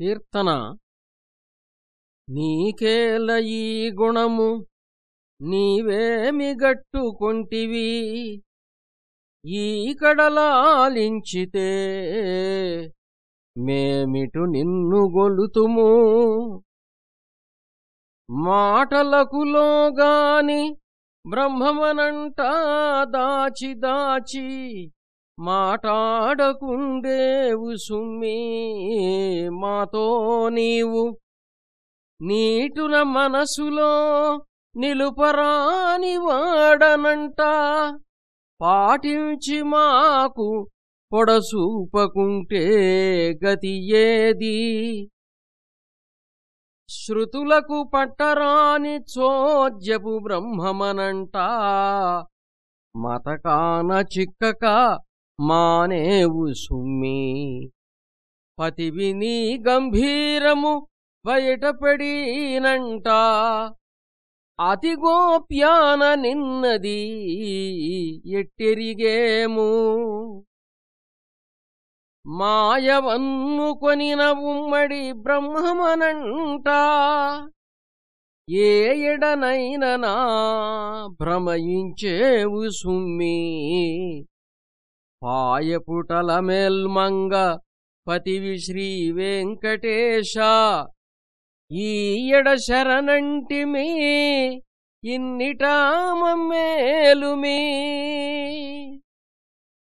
కీర్తన. నీకేల ఈ గుణము? నీవేమి గట్టుకొంటివి? ఈ కడలాలించితే మేమిటు నిన్ను గొలుతుము? మాటలకులోగాని బ్రహ్మమనంటా దాచి దాచి మాటాడకుండేవు సుమ్మి మాతో నీవు. నీటున మనసులో నిలుపరాని వాడనంట. పాటించి మాకు పొడసూపకుంటే గతి ఏది? శృతులకు పట్టరాని చోద్యపు బ్రహ్మమనంట. మతకాన చిక్కక మానేవు సుమ్మి. పతివి నీ గంభీరము బయటపడినంట అతి గోప్యాన నిన్నది ఎట్టెరిగేము. మాయవన్నుకొనిన ఉమ్మడి బ్రహ్మమనంట. ఏ ఎడనైన నా భ్రమయించేవు సుమ్మి. పాయపుటల మేల్మంగ పతివి శ్రీ వెంకటేశ. ఈ ఎడ శరణంటిమి ఇన్నిటామ మమ్మేలుమీ